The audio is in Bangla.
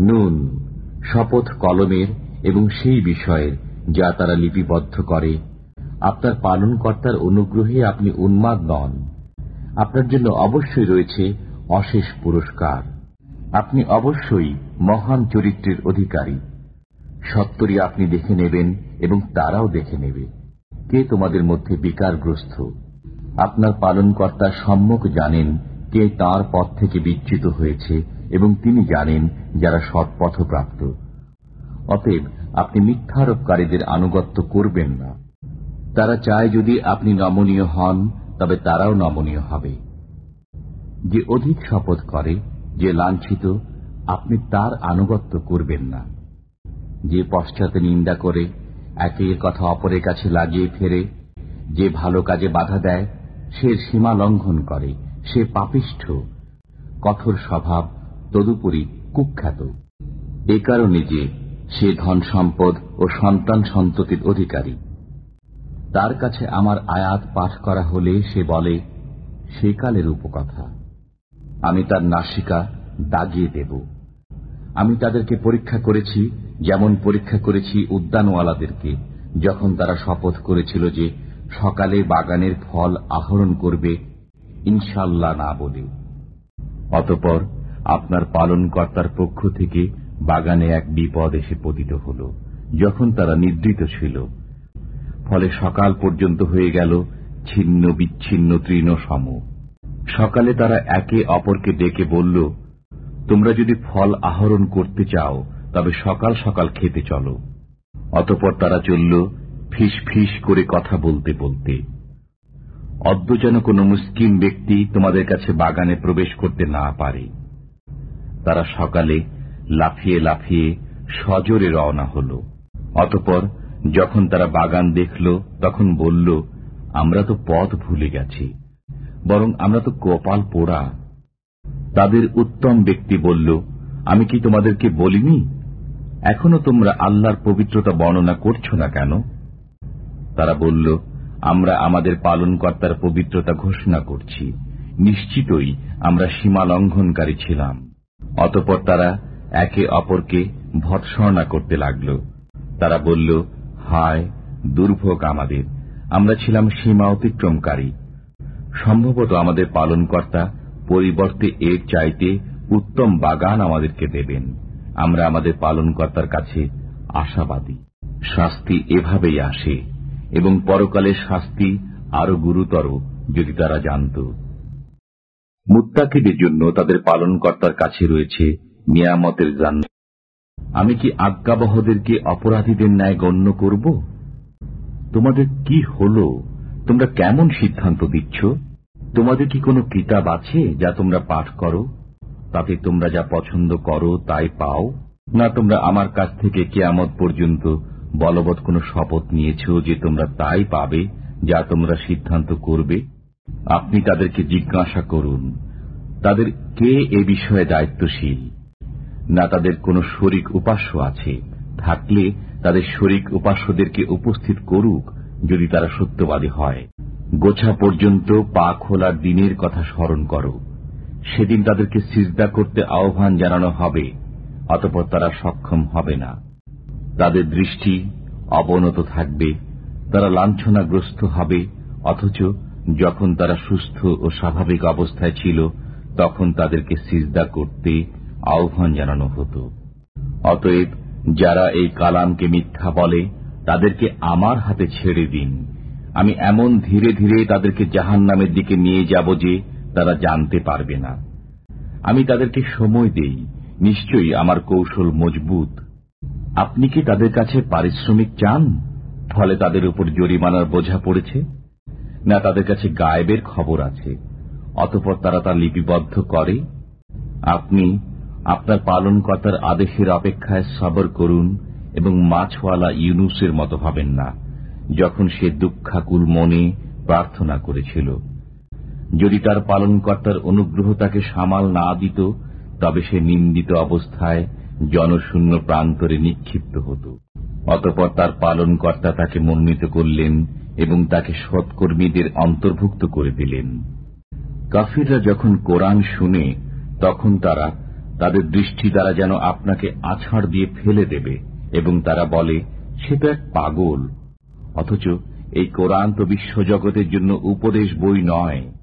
নুন, শপথ কলমের এবং সেই বিষয়ের যা তারা লিপিবদ্ধ করে। আপনার পালনকর্তার অনুগ্রহে আপনি উন্মাদ নন। আপনার জন্য অবশ্যই রয়েছে অশেষ পুরস্কার। আপনি অবশ্যই মহান চরিত্রের অধিকারী। সত্তরই আপনি দেখে নেবেন এবং তারাও দেখে নেবে। কে তোমাদের মধ্যে বিকারগ্রস্ত? আপনার পালনকর্তা সম্মুখ জানেন কে তার পথ থেকে বিচ্যুত হয়েছে এবং তিনি জানেন যারা সৎপথপ্রাপ্ত অতএব আপনি মিথ্যারোপকারীদের আনুগত্য করবেন না। তারা চায় যদি আপনি নমনীয় হন, তবে তারাও নমনীয় হবে। যে অধিক শপথ করে, যে লাঞ্ছিত, আপনি তার আনুগত্য করবেন না। যে পশ্চাতে নিন্দা করে একের কথা অপরের কাছে লাগিয়ে ফেরে, যে ভালো কাজে বাধা দেয়, সে সীমা লঙ্ঘন করে, সে পাপিষ্ঠ, কঠোর স্বভাব তদুপরি কুখ্যাত। এ কারণে যে সে ধন সম্পদ ও সন্তান সন্ততির অধিকারী। তার কাছে আমার আয়াত পাঠ করা হলে সে বলে, সে কালের উপকথা। আমি তার নাসিকা দাগিয়ে দেব। আমি তাদেরকে পরীক্ষা করেছি, যেমন পরীক্ষা করেছি উদ্যানওয়ালাদেরকে, যখন তারা শপথ করেছিল যে সকালে বাগানের ফল আহরণ করবে, ইনশাল্লাহ না বলে। অতপর আপনার পালনকর্তার পক্ষ থেকে বাগানে এক বিপদ এসে পতিত হল, যখন তারা নিদ্রিত ছিল। ফলে সকাল পর্যন্ত হয়ে গেল ছিন্ন বিচ্ছিন্ন তৃণ সম সকালে তারা একে অপরকে ডেকে বলল, তোমরা যদি ফল আহরণ করতে চাও, তবে সকাল সকাল খেতে চলো। অতপর তারা চলল ফিস ফিস করে কথা বলতে বলতে। অদ্য যেন কোন মুসকিম ব্যক্তি তোমাদের কাছে বাগানে প্রবেশ করতে না পারে। তারা সকালে লাফিয়ে লাফিয়ে সজোরে রওনা হল। অতপর যখন তারা বাগান দেখল, তখন বলল, আমরা তো পথ ভুলে গেছি, বরং আমরা তো কপাল পোড়া। তাদের উত্তম ব্যক্তি বলল, আমি কি তোমাদেরকে বলিনি? এখনও তোমরা আল্লাহর পবিত্রতা বর্ণনা করছ না কেন? তারা বলল, আমরা আমাদের পালনকর্তার পবিত্রতা ঘোষণা করছি। নিশ্চিতই আমরা সীমা লঙ্ঘনকারী ছিলাম। অতপর তারা একে অপরকে ভৎসর্ণা করতে লাগল। তারা বলল, হায়, দুর্ভোগ আমাদের। আমরা ছিলাম সীমা অতিক্রমকারী। সম্ভবত আমাদের পালনকর্তা পরিবর্তে এর চাইতে উত্তম বাগান আমাদেরকে দেবেন। আমরা আমাদের পালনকর্তার কাছে আশাবাদী। শাস্তি এভাবেই আসে এবং পরকালের শাস্তি আরও গুরুতর যদি তারা জানত। মুত্তাকিদের জন্য তাদের পালনকর্তার কাছে রয়েছে নিয়ামতের জান আমি কি আজ্ঞাবহদেরকে অপরাধীদের ন্যায় গণ্য করব? তোমাদের কি হল? তোমরা কেমন সিদ্ধান্ত দিচ্ছ? তোমাদের কি কোনো কিতাব আছে যা তোমরা পাঠ করো? তাতে তোমরা যা পছন্দ করো তাই পাও? না তোমরা আমার কাছ থেকে কেয়ামত পর্যন্ত বলবৎ কোনো শপথ নিয়েছ যে তোমরা তাই পাবে যা তোমরা সিদ্ধান্ত করবে? আপনি তাদেরকে জিজ্ঞাসা করুন, তাদের কে এ বিষয়ে দায়িত্বশীল? না তাদের কোনো শরিক উপাস্য আছে? থাকলে তাদের শরিক উপাস্যদেরকে উপস্থিত করুক যদি তারা সত্যবাদী হয়। গোছা পর্যন্ত পা খোলার দিনের কথা স্মরণ করো। সেদিন তাদেরকে সিজদা করতে আহ্বান জানানো হবে, অতপর তারা সক্ষম হবে না। তাদের দৃষ্টি অবনত থাকবে, তারা লাঞ্ছনাগ্রস্ত হবে, অথচ যখন তারা সুস্থ ও স্বাভাবিক অবস্থায় ছিল, তখন তাদেরকে সিজদা করতে আহ্বান জানানো হতো। অতএব যারা এই কালামকে মিথ্যা বলে, তাদেরকে আমার হাতে ছেড়ে দিন। আমি এমন ধীরে ধীরে তাদেরকে জাহান নামের দিকে নিয়ে যাব যে তারা জানতে পারবে না। আমি তাদেরকে সময় দেই, নিশ্চয়ই আমার কৌশল মজবুত। আপনি কি তাদের কাছে পারিশ্রমিক চান? ফলে তাদের উপর জরিমানার বোঝা পড়েছে। না তাদের কাছে গায়েবের খবর আছে। অতপর তারা তা লিপিবদ্ধ করে। আপনি আপনার পালনকর্তার আদেশের অপেক্ষায় সবর করুন এবং মাছওয়ালা ইউনুসের মতো হবেন না, যখন সে দুঃখাকুল মনে প্রার্থনা করেছিল। যদি তার পালনকর্তার অনুগ্রহ তাকে সামাল না দিত, তবে সে নিন্দিত অবস্থায় জনশূন্য প্রান্তরে নিক্ষিপ্ত হতো। অতপর তার পালনকর্তা তাকে মনোনীত করলেন এবং তাকে সৎকর্মীদের অন্তর্ভুক্ত করে দিলেন। কাফিররা যখন কোরআন শুনে, তখন তারা তাদের দৃষ্টি দ্বারা যেন আপনাকে আছাড় দিয়ে ফেলে দেবে এবং তারা বলে, সে তো এক পাগল। অথচ এই কোরআন তো বিশ্বজগতের জন্য উপদেশ বই নয়।